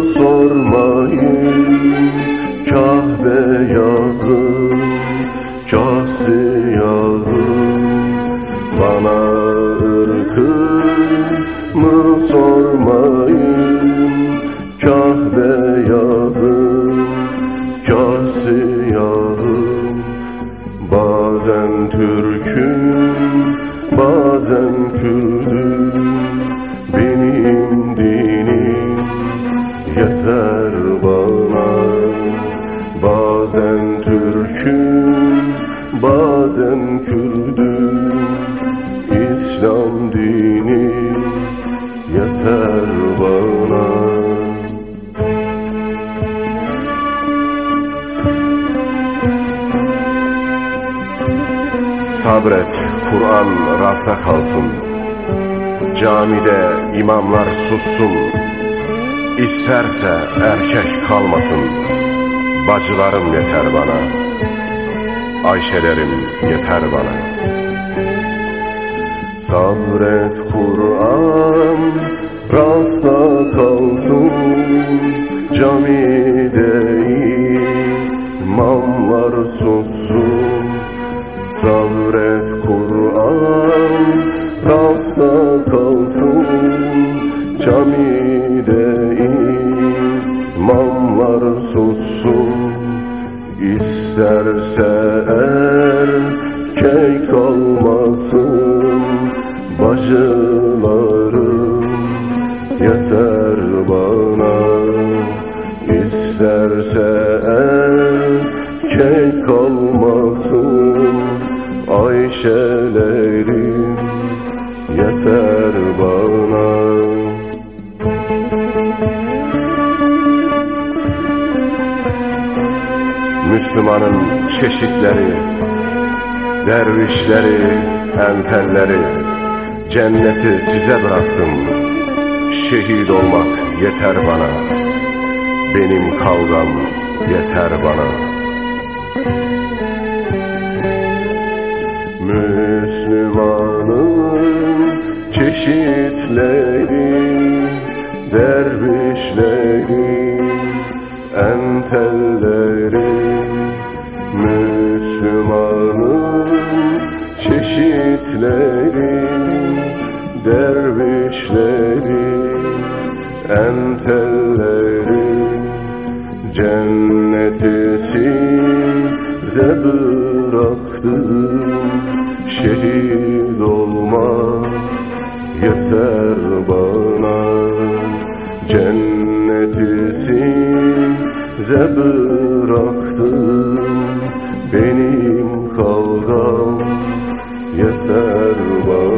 mı sormayın Kah beyazım, kah siyahım Bana ırkımı sormayın. Kah beyazım, kah siyahım Bazen Türk'üm, bazen Kürdüm bana Bazen Türk'üm, bazen Kürdüm İslam dini yeter bana Sabret, Kur'an rafta kalsın. Camide imamlar sussun. İsterse erkek kalmasın. Bacılarım yeter bana. Ayşelerim yeter bana. Sabret Kur'an rafta kalsın. Camide imamlar sussun. Sabret Kur'an rafta kalsın Camide imamlar sussun İsterse erkek kalmasın Bacılarım yeter bana. İsterse erkek kalmasın Ayşelerim yeter bana Müslümanın çeşitleri, dervişleri, entelleri Cenneti size bıraktım, şehit olmak yeter bana. Benim kavgam yeter bana. Müslümanın çeşitleri Dervişleri, Müslümanın çeşitleri Dervişleri, entelleri Cenneti size bıraktım. Şehit olma yeter bana. Cenneti size bıraktım benim kavgam yeter bana